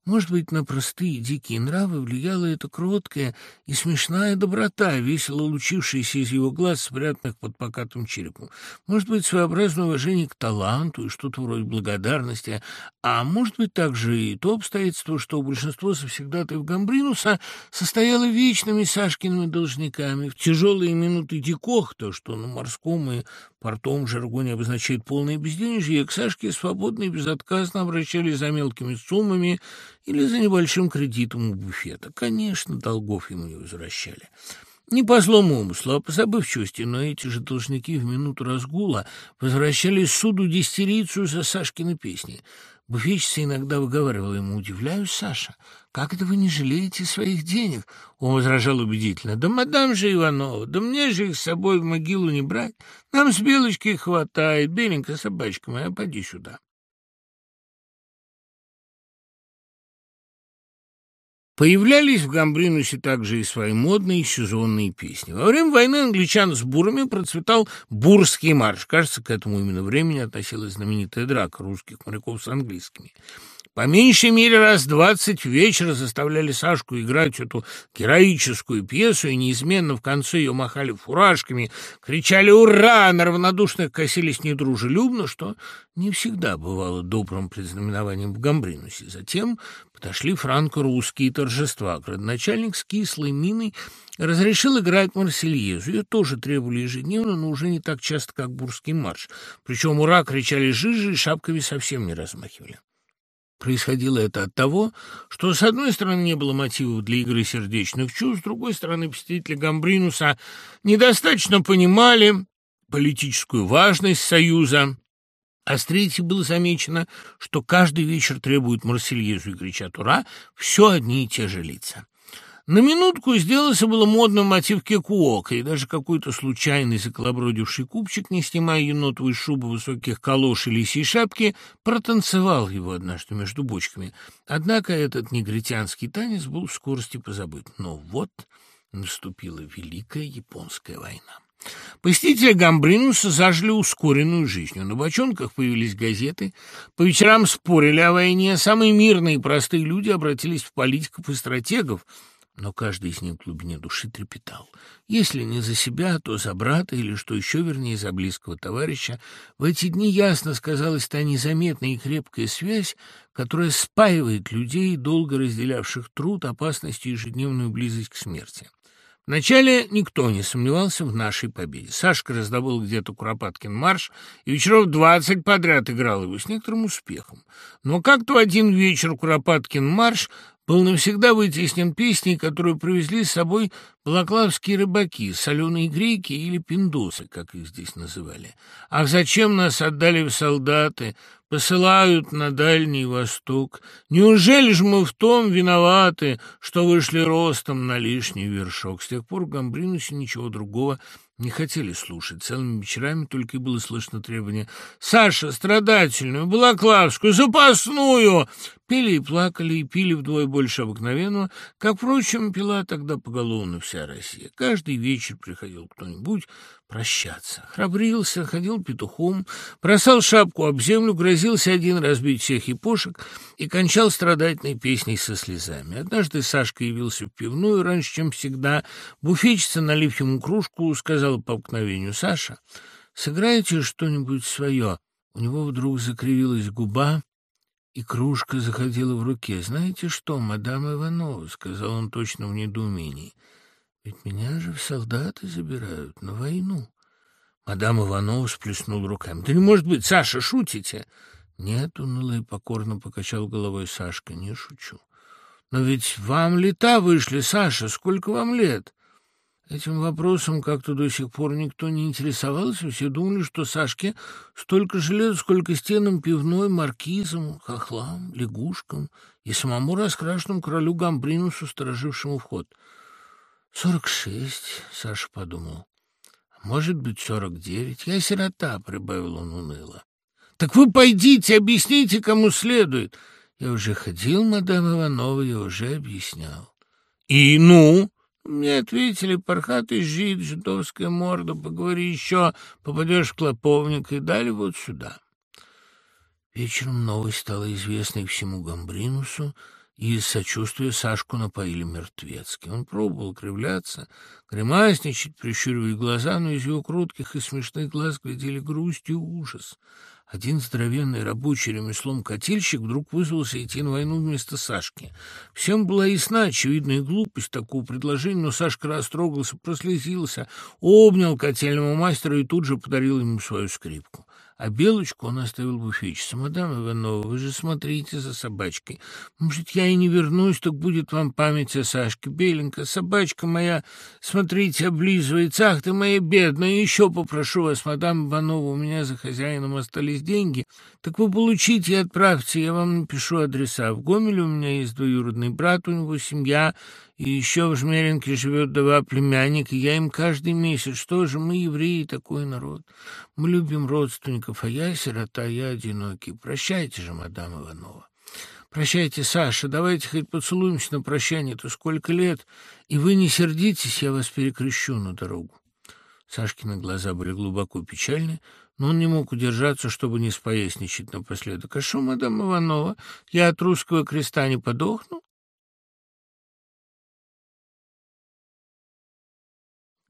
Может быть, на простые дикие нравы влияла эта кроткая и смешная доброта, весело лучившаяся из его глаз, спрятанных под покатым черепом. Может быть, своеобразное уважение к таланту и что-то вроде благодарности, а может быть также и то обстоятельство, что большинство завсегдатаев Гамбринуса состояло вечными Сашкиными должниками. В тяжелые минуты дикохта, что на морском и портовом жаргоне обозначает полное безденежье, к Сашке свободно и безотказно обращались за мелкими суммами или за небольшим кредитом у буфета. Конечно, долгов ему не возвращали. Не по злому умыслу, а по забывчивости, но эти же должники в минуту разгула возвращались суду дистерицию за Сашкины песни. Буфетчица иногда выговаривала ему, «Удивляюсь, Саша, как это вы не жалеете своих денег?» Он возражал убедительно, «Да мадам же Иванова, да мне же их с собой в могилу не брать. Нам с Белочки хватает, беленькая собачка моя, поди сюда». Появлялись в Гамбринусе также и свои модные сезонные песни. Во время войны англичан с бурами процветал бурский марш. Кажется, к этому именно времени относилась знаменитая драка русских моряков с английскими. По меньшей мере раз двадцать вечера заставляли Сашку играть эту героическую пьесу, и неизменно в конце ее махали фуражками, кричали «Ура!», на равнодушных косились недружелюбно, что не всегда бывало добрым предзнаменованием в Гамбринусе. Затем подошли франко-русские торжества. Градоначальник с кислой миной разрешил играть Марсельезу. Ее тоже требовали ежедневно, но уже не так часто, как Бурский марш. Причем «Ура!» кричали жижи и шапками совсем не размахивали. Происходило это от того, что, с одной стороны, не было мотивов для игры сердечных чувств, с другой стороны, посетители Гамбринуса недостаточно понимали политическую важность Союза, а с третьей было замечено, что каждый вечер требует Марсельезу и кричат «Ура!» все одни и те же лица. На минутку сделался было модным мотив кекуока, и даже какой-то случайный заколобродивший купчик, не снимая енотовой шубы, высоких калош и лисьей шапки, протанцевал его однажды между бочками. Однако этот негритянский танец был в скорости позабыт. Но вот наступила Великая Японская война. Посетители Гамбринуса зажили ускоренную жизнью. На бочонках появились газеты, по вечерам спорили о войне, самые мирные и простые люди обратились в политиков и стратегов – но каждый из них в глубине души трепетал. Если не за себя, то за брата или, что еще вернее, за близкого товарища. В эти дни ясно сказалась та незаметная и крепкая связь, которая спаивает людей, долго разделявших труд, опасность и ежедневную близость к смерти. Вначале никто не сомневался в нашей победе. Сашка раздобыл где-то Куропаткин марш, и вечеров двадцать подряд играл его с некоторым успехом. Но как-то один вечер Куропаткин марш был навсегда вытеснен песней, которую привезли с собой балаклавские рыбаки, соленые грейки или пиндосы, как их здесь называли. «Ах, зачем нас отдали в солдаты? Посылают на Дальний Восток. Неужели же мы в том виноваты, что вышли ростом на лишний вершок?» С тех пор Гамбринусе ничего другого не хотели слушать. Целыми вечерами только и было слышно требование «Саша, страдательную, балаклавскую, запасную!» Пели и плакали, и пили вдвое больше обыкновенного, как, впрочем, пила тогда поголовно вся Россия. Каждый вечер приходил кто-нибудь прощаться. Храбрился, ходил петухом, бросал шапку об землю, грозился один разбить всех епошек и кончал страдательной песней со слезами. Однажды Сашка явился в пивную раньше, чем всегда. Буфетчица, налив ему кружку, сказала по обыкновению, «Саша, сыграйте что-нибудь свое». У него вдруг закривилась губа, и кружка заходила в руке. «Знаете что, мадам Иванова?» — сказал он точно в недоумении. Ведь меня же в солдаты забирают на войну. Мадам Иванова сплеснул руками. Да не может быть, Саша, шутите? Нет, уныло и покорно покачал головой Сашка, не шучу. Но ведь вам лета вышли, Саша, сколько вам лет? Этим вопросом как-то до сих пор никто не интересовался. Все думали, что Сашке столько же лет, сколько стенам пивной, маркизам, хохлам, лягушкам и самому раскрашенному королю Гамбринусу, сторожившему вход. «Сорок шесть», — Саша подумал. «Может быть, сорок девять. Я сирота», — прибавил он уныло. «Так вы пойдите, объясните, кому следует». «Я уже ходил, мадам Иванова, я уже объяснял». «И ну?» Мне ответили, пархатый жид, жидовская морда, поговори еще, попадешь в клоповник, и дали вот сюда. Вечером новость стала известной всему Гамбринусу, и из Сашку напоили мертвецки. Он пробовал кривляться, гримасничать, прищуривая глаза, но из его крутких и смешных глаз глядели грусть и ужас — один здоровенный рабочий ремеслом котельщик вдруг вызвался идти на войну вместо Сашки. Всем была ясна очевидная глупость такого предложения, но Сашка растрогался, прослезился, обнял котельного мастера и тут же подарил ему свою скрипку. А Белочку он оставил буфетчице. «Мадам Иванова, вы же смотрите за собачкой. Может, я и не вернусь, так будет вам память о Сашке. Беленька, собачка моя, смотрите, облизывается. Ах ты моя бедная, еще попрошу вас, мадам Иванова, у меня за хозяином остались деньги. Так вы получите и отправьте, я вам напишу адреса. В Гомеле у меня есть двоюродный брат, у него семья, и еще в Жмеринке живет два племянника, я им каждый месяц. Что же, мы, евреи, такой народ. Мы любим родственников, а я сирота, я одинокий. Прощайте же, мадам Иванова. Прощайте, Саша, давайте хоть поцелуемся на прощание, то сколько лет. И вы не сердитесь, я вас перекрещу на дорогу. Сашкины глаза были глубоко печальны, но он не мог удержаться, чтобы не споясничать напоследок. «А что, мадам Иванова, я от русского креста не подохну?»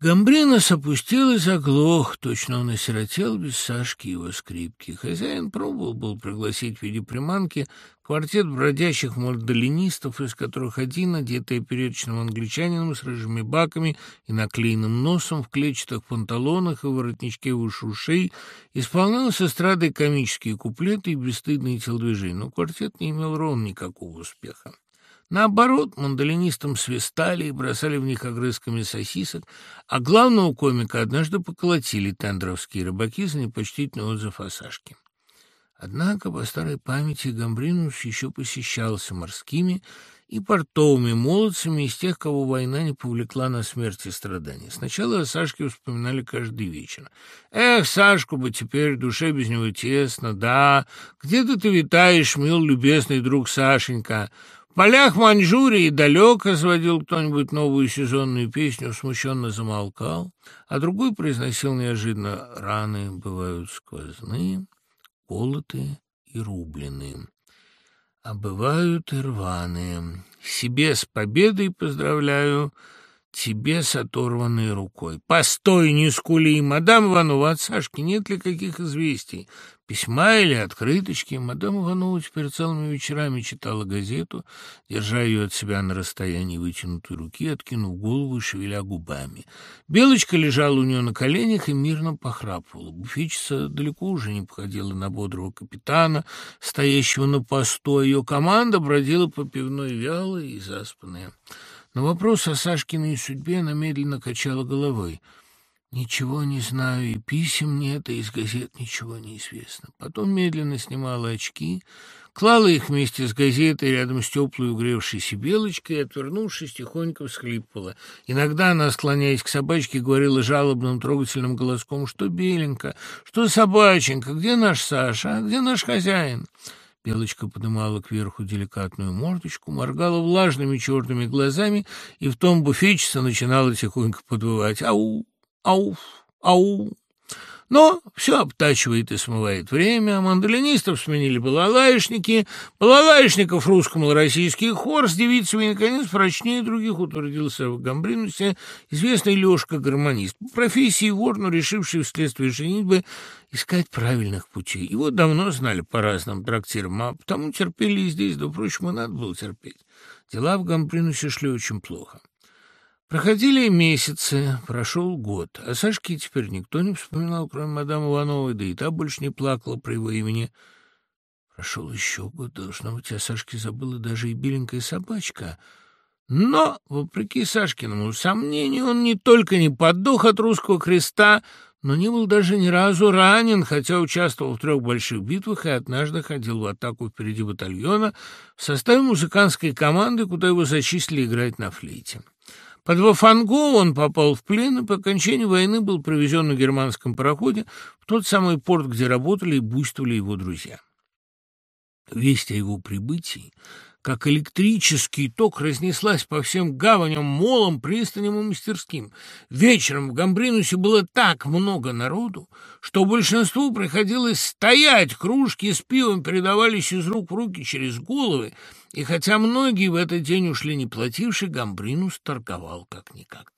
Гамбринос опустил и заглох, точно он осиротел без Сашки его скрипки. Хозяин пробовал был пригласить в виде приманки квартет бродящих мордолинистов, из которых один, одетый опереточным англичанином с рыжими баками и наклеенным носом в клетчатых панталонах и воротничке выше ушей, исполнял с эстрадой комические куплеты и бесстыдные телодвижения, но квартет не имел ровно никакого успеха. Наоборот, мандолинистам свистали и бросали в них огрызками сосисок, а главного комика однажды поколотили тендровские рыбаки за непочтительный отзыв о Сашке. Однако, по старой памяти, Гамбринус еще посещался морскими и портовыми молодцами из тех, кого война не повлекла на смерть и страдания. Сначала о Сашке вспоминали каждый вечер. «Эх, Сашку бы теперь, душе без него тесно, да. Где-то ты витаешь, мил, любезный друг Сашенька». В полях Маньчжурии далеко сводил кто-нибудь новую сезонную песню, смущенно замолкал, а другой произносил неожиданно «Раны бывают сквозные, колотые и рубленые, а бывают и рваные. Себе с победой поздравляю, тебе с оторванной рукой. Постой, не скули, мадам Иванова, от Сашки нет ли каких известий? Письма или открыточки. Мадам Иванова теперь целыми вечерами читала газету, держа ее от себя на расстоянии вытянутой руки, откинув голову и шевеля губами. Белочка лежала у нее на коленях и мирно похрапывала. Буфетчица далеко уже не походила на бодрого капитана, стоящего на посту, а ее команда бродила по пивной вялой и заспанная. На вопрос о Сашкиной судьбе она медленно качала головой — Ничего не знаю, и писем нет, и из газет ничего не известно. Потом медленно снимала очки, клала их вместе с газетой рядом с теплой угревшейся белочкой и, отвернувшись, тихонько всхлипывала. Иногда она, склоняясь к собачке, говорила жалобным, трогательным голоском, что беленька, что собаченька, где наш Саша, а где наш хозяин? Белочка поднимала кверху деликатную мордочку, моргала влажными черными глазами, и в том буфетчица начинала тихонько подвывать «Ау!» Ауф, ау. Но все обтачивает и смывает время. Мандолинистов сменили балалаишники, балалаишников русско-малороссийский хор с девицами, наконец, прочнее других утвердился в Гамбринусе известный Лешка-гармонист, по профессии вор, но решивший вследствие женитьбы искать правильных путей. Его давно знали по разным трактирам, а потому терпели и здесь, да, впрочем, и надо было терпеть. Дела в Гамбринусе шли очень плохо. Проходили месяцы, прошел год, а Сашке теперь никто не вспоминал, кроме мадам Ивановой, да и та больше не плакала про его имени. Прошел еще год, должно быть, о Сашке забыла даже и беленькая собачка. Но, вопреки Сашкиному сомнению, он не только не подох от русского креста, но не был даже ни разу ранен, хотя участвовал в трех больших битвах и однажды ходил в атаку впереди батальона в составе музыкантской команды, куда его зачислили играть на флейте. Под Вафанго он попал в плен и по окончании войны был провезен на германском пароходе в тот самый порт, где работали и буйствовали его друзья. Весть о его прибытии как электрический ток разнеслась по всем гаваням, молам, пристаням и мастерским. Вечером в Гамбринусе было так много народу, что большинству приходилось стоять, кружки с пивом передавались из рук в руки через головы, и хотя многие в этот день ушли не плативши, Гамбринус торговал как никогда.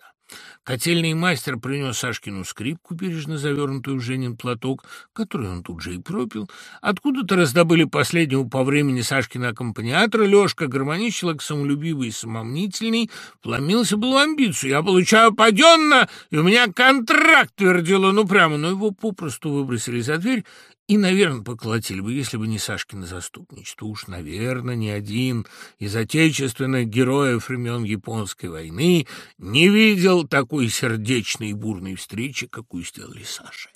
Котельный мастер принес Сашкину скрипку, бережно завернутую в Женин платок, который он тут же и пропил. Откуда-то раздобыли последнего по времени Сашкина аккомпаниатора. Лёшка, гармонист, человек самолюбивый и самомнительный, вломился был в амбицию. «Я получаю паденно, и у меня контракт!» — твердил он упрямо, но его попросту выбросили за дверь и, наверное, поколотили бы, если бы не Сашкино заступничество. Уж, наверное, ни один из отечественных героев времен Японской войны не видел такой сердечной и бурной встречи, какую сделали Саше.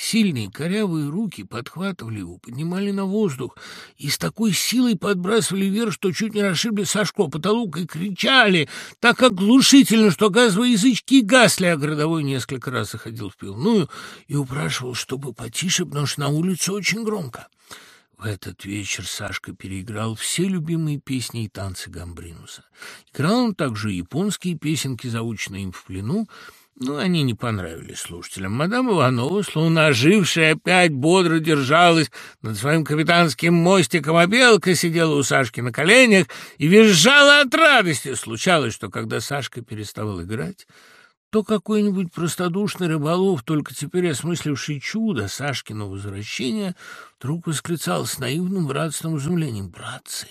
Сильные корявые руки подхватывали его, поднимали на воздух и с такой силой подбрасывали вверх, что чуть не расшибли Сашку о потолок и кричали так оглушительно, что газовые язычки гасли, а городовой несколько раз заходил в пивную и упрашивал, чтобы потише, потому что на улице очень громко. В этот вечер Сашка переиграл все любимые песни и танцы Гамбринуса. Играл он также японские песенки, заученные им в плену, но ну, они не понравились слушателям. Мадам Иванова, словно ожившая, опять бодро держалась над своим капитанским мостиком, а Белка сидела у Сашки на коленях и визжала от радости. Случалось, что когда Сашка переставал играть, то какой-нибудь простодушный рыболов, только теперь осмысливший чудо Сашкиного возвращения, вдруг восклицал с наивным братственным изумлением «Братцы!»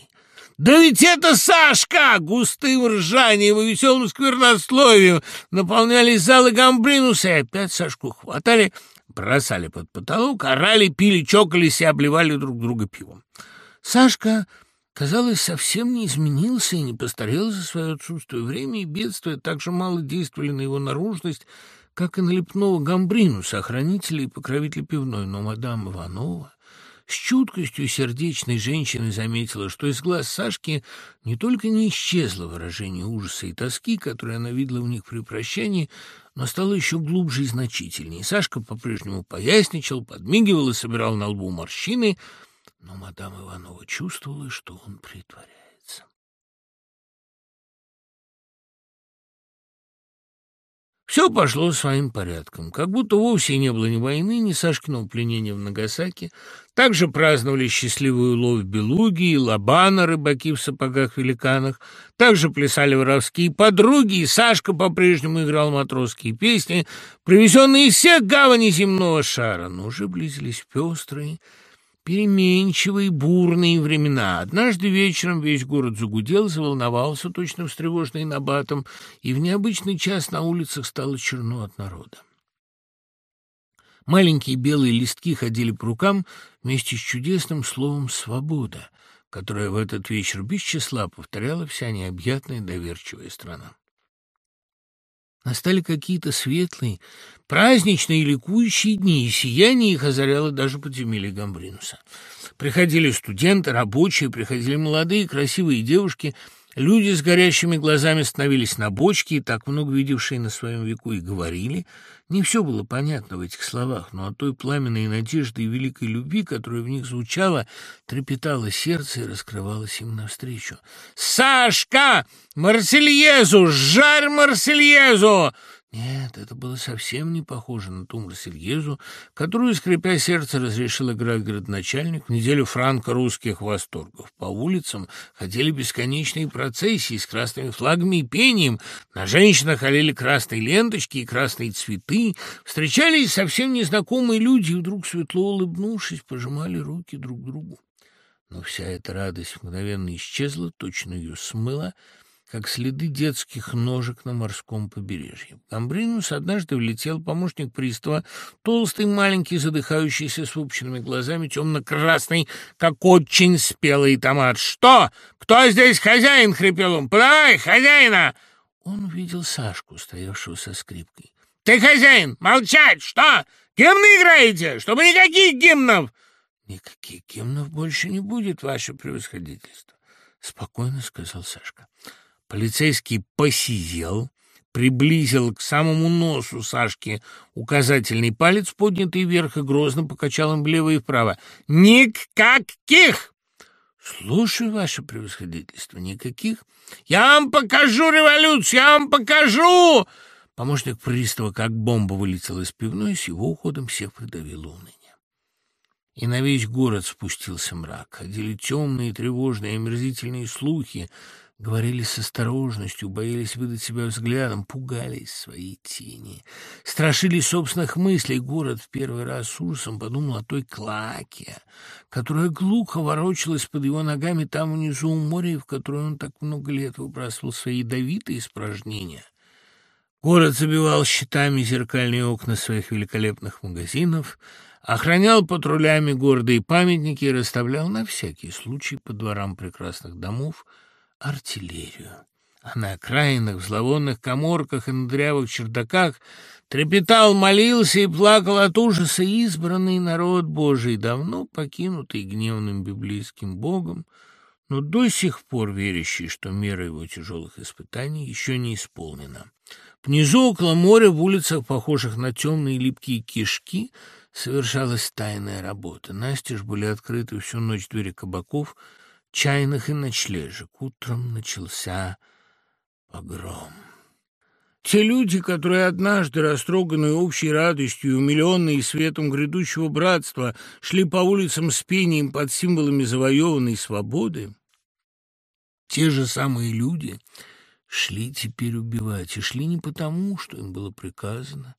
«Да ведь это Сашка!» Густым ржанием и веселым сквернословием наполнялись залы Гамбринуса, и опять Сашку хватали, бросали под потолок, орали, пили, чокались и обливали друг друга пивом. Сашка, казалось, совсем не изменился и не постарел за свое отсутствие. Время и бедствия так же мало действовали на его наружность, как и на лепного Гамбринуса, охранителя и покровителя пивной. Но мадам Иванова с чуткостью сердечной женщины заметила, что из глаз Сашки не только не исчезло выражение ужаса и тоски, которое она видела в них при прощании, но стало еще глубже и значительнее. Сашка по-прежнему поясничал, подмигивал и собирал на лбу морщины, но мадам Иванова чувствовала, что он притворяется. Все пошло своим порядком, как будто вовсе не было ни войны, ни Сашкиного пленения в Нагасаки. Также праздновали счастливую лов белуги и лобана, рыбаки в сапогах-великанах. Также плясали воровские подруги, и Сашка по-прежнему играл матросские песни, привезенные из всех гаваней земного шара. Но уже близились пестрые, переменчивые, бурные времена. Однажды вечером весь город загудел, заволновался, точно встревоженный набатом, и в необычный час на улицах стало черно от народа. Маленькие белые листки ходили по рукам вместе с чудесным словом «свобода», которое в этот вечер без числа повторяла вся необъятная доверчивая страна. Настали какие-то светлые, праздничные ликующие дни, и сияние их озаряло даже подземелье Гамбринуса. Приходили студенты, рабочие, приходили молодые красивые девушки — Люди с горящими глазами становились на бочке, и так много видевшие на своем веку и говорили. Не все было понятно в этих словах, но от той пламенной надежды и великой любви, которая в них звучала, трепетало сердце и раскрывалось им навстречу. «Сашка! Марсельезу! Жарь Марсельезу!» Нет, это было совсем не похоже на ту Марсельезу, которую, скрипя сердце, разрешил играть городначальник в неделю франко-русских восторгов. По улицам ходили бесконечные процессии с красными флагами и пением, на женщинах олели красные ленточки и красные цветы, встречались совсем незнакомые люди и вдруг, светло улыбнувшись, пожимали руки друг другу. Но вся эта радость мгновенно исчезла, точно ее смыла, как следы детских ножек на морском побережье. В Гамбринус однажды влетел помощник пристава, толстый, маленький, задыхающийся с выпученными глазами, темно-красный, как очень спелый томат. «Что? Кто здесь хозяин?» — хрипел он. «Подавай хозяина!» Он увидел Сашку, стоявшего со скрипкой. «Ты хозяин! Молчать! Что? Гимны играете? Чтобы никаких гимнов!» «Никаких гимнов больше не будет, ваше превосходительство», — спокойно сказал Сашка. Полицейский посидел, приблизил к самому носу Сашки указательный палец, поднятый вверх, и грозно покачал им влево и вправо. «Никаких!» «Слушаю, ваше превосходительство, никаких...» «Я вам покажу революцию! Я вам покажу!» Помощник пристава, как бомба, вылетел из пивной, с его уходом всех придавило уныние. И на весь город спустился мрак. Ходили темные, тревожные, омерзительные слухи, говорили с осторожностью, боялись выдать себя взглядом, пугались своей тени. Страшились собственных мыслей. Город в первый раз с ужасом подумал о той клаке, которая глухо ворочалась под его ногами там внизу у моря, в которой он так много лет выбрасывал свои ядовитые испражнения — Город забивал щитами зеркальные окна своих великолепных магазинов, охранял патрулями города и памятники и расставлял на всякий случай по дворам прекрасных домов артиллерию. А на окраинах, зловонных коморках и на дрявых чердаках трепетал, молился и плакал от ужаса избранный народ Божий, давно покинутый гневным библейским богом, но до сих пор верящий, что мера его тяжелых испытаний еще не исполнена. Внизу, около моря, в улицах, похожих на темные липкие кишки, совершалась тайная работа. Настежь были открыты всю ночь двери кабаков, чайных и ночлежек. Утром начался погром. Те люди, которые однажды, растроганные общей радостью и умиленные светом грядущего братства, шли по улицам с пением под символами завоеванной свободы, те же самые люди — шли теперь убивать, и шли не потому, что им было приказано,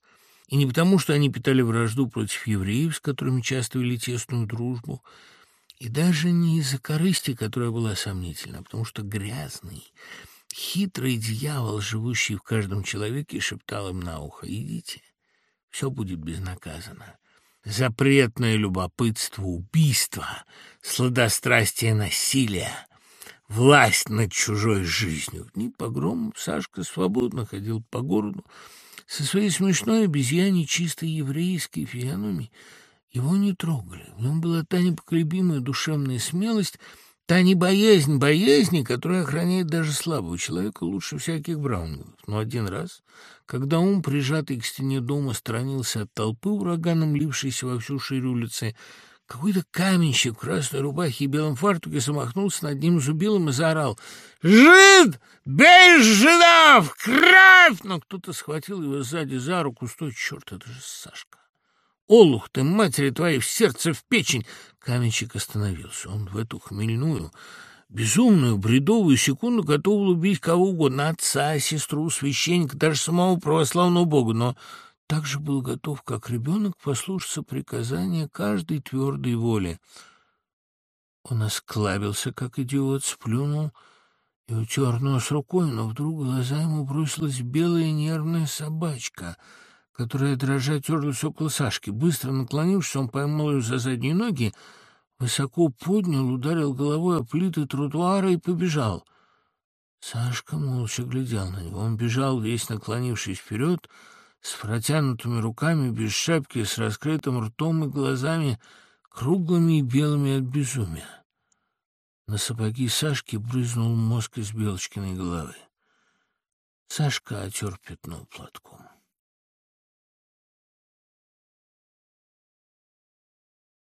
и не потому, что они питали вражду против евреев, с которыми часто вели тесную дружбу, и даже не из-за корысти, которая была сомнительна, а потому что грязный, хитрый дьявол, живущий в каждом человеке, шептал им на ухо «Идите, все будет безнаказанно». Запретное любопытство, убийство, сладострастие насилия — власть над чужой жизнью. В дни погромов Сашка свободно ходил по городу со своей смешной обезьяней чистой еврейской физиономией. Его не трогали. В нем была та непоколебимая душевная смелость, та не боязнь боязни, которая охраняет даже слабого человека лучше всяких браунингов. Но один раз, когда ум, прижатый к стене дома, сторонился от толпы ураганом, лившейся во всю ширь улицы, какой-то каменщик в красной рубахе и белом фартуке замахнулся над ним зубилом и заорал «Жид! Бей жидов! Кровь!» Но кто-то схватил его сзади за руку. «Стой, черт, это же Сашка!» «Олух ты, матери твоей, в сердце, в печень!» Каменщик остановился. Он в эту хмельную, безумную, бредовую секунду готов был убить кого угодно, отца, сестру, священника, даже самого православного бога, но так же был готов, как ребенок, послушаться приказания каждой твердой воли. Он осклабился, как идиот, сплюнул и утер нос рукой, но вдруг глаза ему бросилась белая нервная собачка, которая, дрожа, терлась около Сашки. Быстро наклонившись, он поймал ее за задние ноги, высоко поднял, ударил головой о плиты тротуара и побежал. Сашка молча глядел на него. Он бежал, весь наклонившись вперед, — с протянутыми руками, без шапки, с раскрытым ртом и глазами, круглыми и белыми от безумия. На сапоги Сашки брызнул мозг из Белочкиной головы. Сашка отер пятно платком.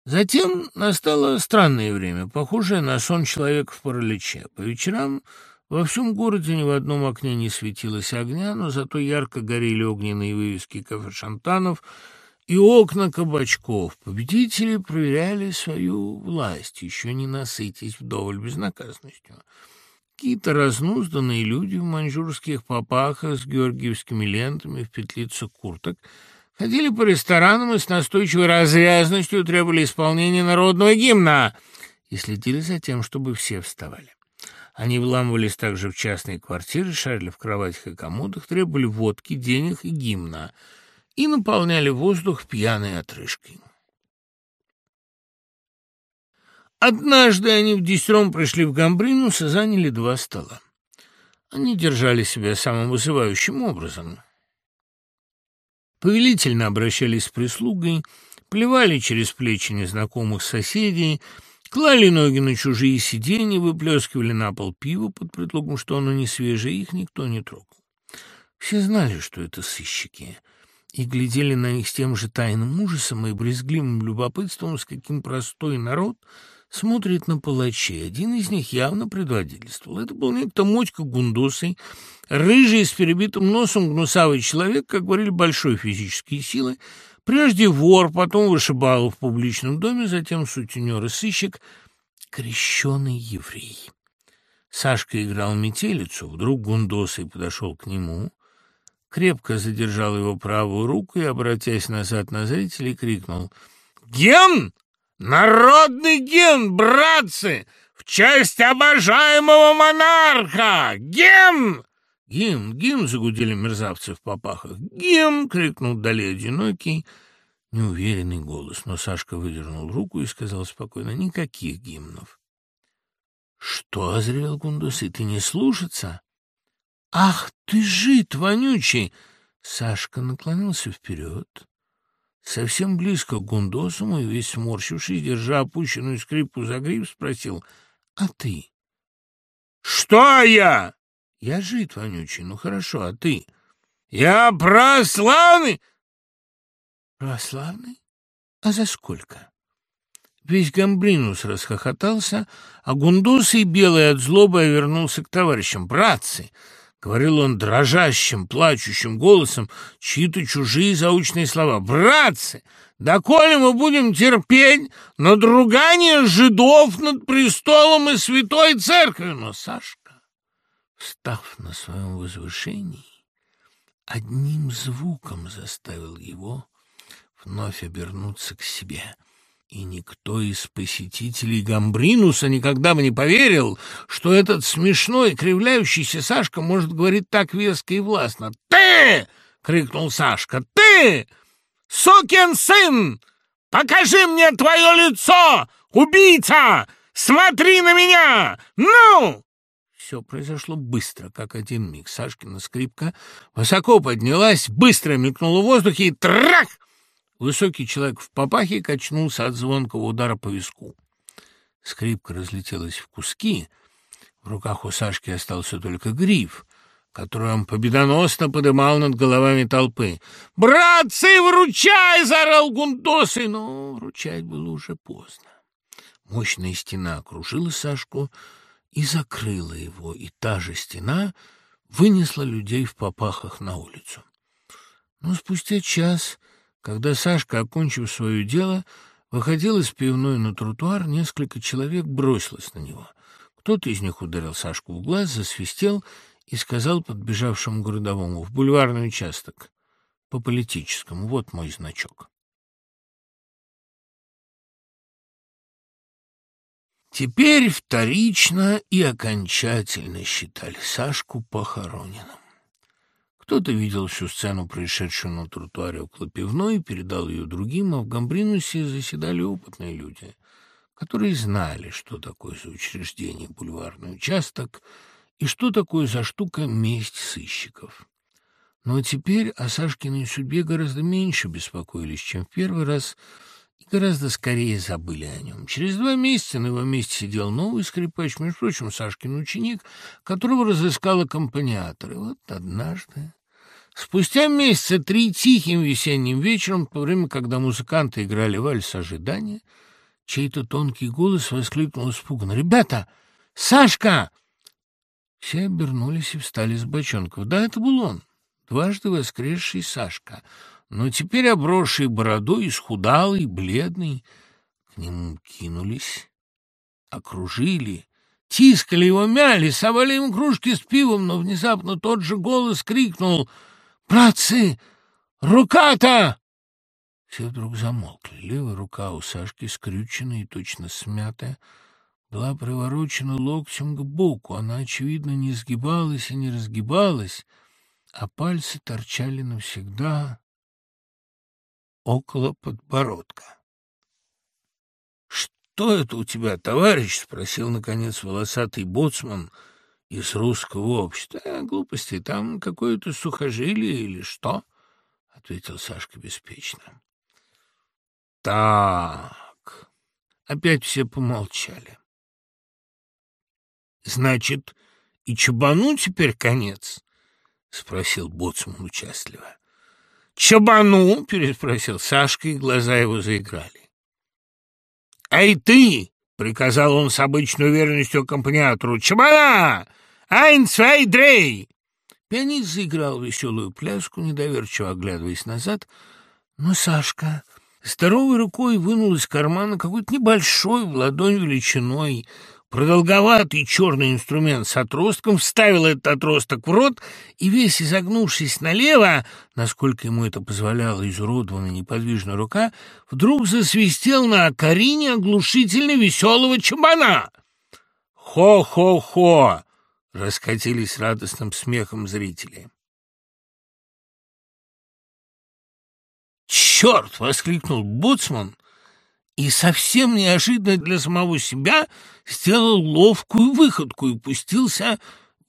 Затем настало странное время, похожее на сон человека в параличе. По вечерам во всем городе ни в одном окне не светилось огня, но зато ярко горели огненные вывески кафе-шантанов и окна кабачков. Победители проверяли свою власть, еще не насытить вдоволь безнаказанностью. Какие-то разнузданные люди в маньчжурских попахах с георгиевскими лентами в петлицах курток ходили по ресторанам и с настойчивой развязностью требовали исполнения народного гимна и следили за тем, чтобы все вставали. Они вламывались также в частные квартиры, шарили в кроватях и комодах, требовали водки, денег и гимна и наполняли воздух пьяной отрыжкой. Однажды они в десятером пришли в Гамбринус и заняли два стола. Они держали себя самым вызывающим образом. Повелительно обращались с прислугой, плевали через плечи незнакомых соседей — Клали ноги на чужие сиденья, выплескивали на пол пиво под предлогом, что оно не свежее, их никто не трогал. Все знали, что это сыщики, и глядели на них с тем же тайным ужасом и брезгливым любопытством, с каким простой народ смотрит на палачей. Один из них явно предводительствовал. Это был некто Мотька Гундосый, рыжий, с перебитым носом, гнусавый человек, как говорили, большой физические силы, Прежде вор, потом вышибал в публичном доме, затем сутенер и сыщик, крещеный еврей. Сашка играл метелицу, вдруг Гундосый подошел к нему, крепко задержал его правую руку и, обратясь назад на зрителей, крикнул «Ген! Народный ген, братцы! В честь обожаемого монарха! Ген!» «Гимн, гимн!» — загудели мерзавцы в попахах. «Гимн!» — крикнул вдали одинокий, неуверенный голос. Но Сашка выдернул руку и сказал спокойно, «Никаких гимнов». «Что?» — озревел Гундус, — «и ты не слушаться?» «Ах ты жид вонючий!» Сашка наклонился вперед, совсем близко к Гундосому и весь сморщившись, держа опущенную скрипку за гриб, спросил, «А ты?» «Что я?» Я жид вонючий, ну хорошо, а ты? Я православный! Православный? А за сколько? Весь Гамбринус расхохотался, а Гундосый, белый от злобы, вернулся к товарищам. «Братцы!» — говорил он дрожащим, плачущим голосом, чьи-то чужие заучные слова. «Братцы! Доколе мы будем терпеть надругание жидов над престолом и святой церковью?» Но Сашка Встав на своем возвышении, одним звуком заставил его вновь обернуться к себе. И никто из посетителей Гамбринуса никогда бы не поверил, что этот смешной, кривляющийся Сашка может говорить так веско и властно. «Ты!» — крикнул Сашка. «Ты! Сукин сын! Покажи мне твое лицо! Убийца! Смотри на меня! Ну!» Все произошло быстро, как один миг. Сашкина скрипка высоко поднялась, быстро мелькнула в воздухе и трах! Высокий человек в папахе качнулся от звонкого удара по виску. Скрипка разлетелась в куски. В руках у Сашки остался только гриф, который он победоносно подымал над головами толпы. «Братцы, вручай!» — заорал Гундосый, но вручать было уже поздно. Мощная стена окружила Сашку, — и закрыла его, и та же стена вынесла людей в попахах на улицу. Но спустя час, когда Сашка, окончив свое дело, выходил из пивной на тротуар, несколько человек бросилось на него. Кто-то из них ударил Сашку в глаз, засвистел и сказал подбежавшему городовому в бульварный участок по политическому «Вот мой значок». Теперь вторично и окончательно считали Сашку похороненным. Кто-то видел всю сцену, происшедшую на тротуаре около пивной, передал ее другим, а в Гамбринусе заседали опытные люди, которые знали, что такое за учреждение бульварный участок и что такое за штука месть сыщиков. Но теперь о Сашкиной судьбе гораздо меньше беспокоились, чем в первый раз – и гораздо скорее забыли о нем. Через два месяца на его месте сидел новый скрипач, между прочим, Сашкин ученик, которого разыскал аккомпаниатор. И вот однажды, спустя месяца три тихим весенним вечером, во время, когда музыканты играли вальс ожидания, чей-то тонкий голос воскликнул испуганно. «Ребята! Сашка!» Все обернулись и встали с бочонков. Да, это был он, дважды воскресший Сашка — но теперь обросший бородой, исхудалый, бледный, к нему кинулись, окружили, тискали его, мяли, совали ему кружки с пивом, но внезапно тот же голос крикнул «Братцы, рука-то!» Все вдруг замолкли. Левая рука у Сашки скрюченная и точно смятая, была приворочена локтем к боку. Она, очевидно, не сгибалась и не разгибалась, а пальцы торчали навсегда около подбородка. «Что это у тебя, товарищ?» — спросил, наконец, волосатый боцман из русского общества. «А, «Глупости, там какое-то сухожилие или что?» — ответил Сашка беспечно. «Так...» Опять все помолчали. «Значит, и чабану теперь конец?» — спросил боцман участливо. «Чабану?» — переспросил Сашка, и глаза его заиграли. «Эй, ты!» — приказал он с обычной уверенностью аккомпаниатору. «Чабана! Айн, свей, дрей!» Пианист заиграл веселую пляску, недоверчиво оглядываясь назад, но Сашка здоровой рукой вынул из кармана какой-то небольшой, в ладонь величиной, продолговатый черный инструмент с отростком, вставил этот отросток в рот и, весь изогнувшись налево, насколько ему это позволяла изуродованная неподвижная рука, вдруг засвистел на Карине оглушительно веселого чабана. «Хо-хо-хо!» — раскатились радостным смехом зрители. «Черт!» — воскликнул Боцман — и совсем неожиданно для самого себя сделал ловкую выходку и пустился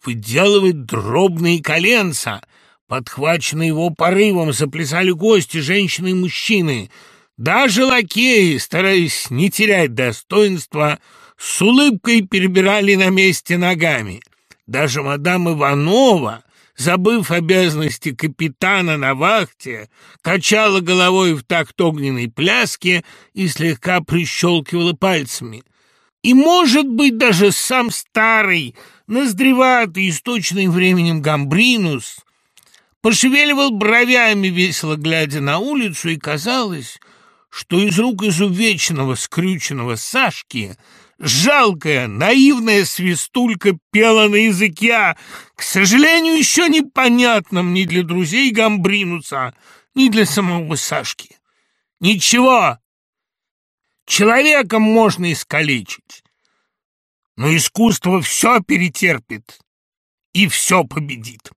выделывать дробные коленца. Подхваченные его порывом заплясали гости, женщины и мужчины. Даже лакеи, стараясь не терять достоинства, с улыбкой перебирали на месте ногами. Даже мадам Иванова, забыв обязанности капитана на вахте, качала головой в такт огненной пляски и слегка прищелкивала пальцами. И, может быть, даже сам старый, ноздреватый, источный временем гамбринус пошевеливал бровями, весело глядя на улицу, и казалось, что из рук изувеченного, скрюченного Сашки — Жалкая, наивная свистулька пела на языке, к сожалению, еще непонятном ни для друзей Гамбринуса, ни для самого Сашки. Ничего, человеком можно искалечить, но искусство все перетерпит и все победит.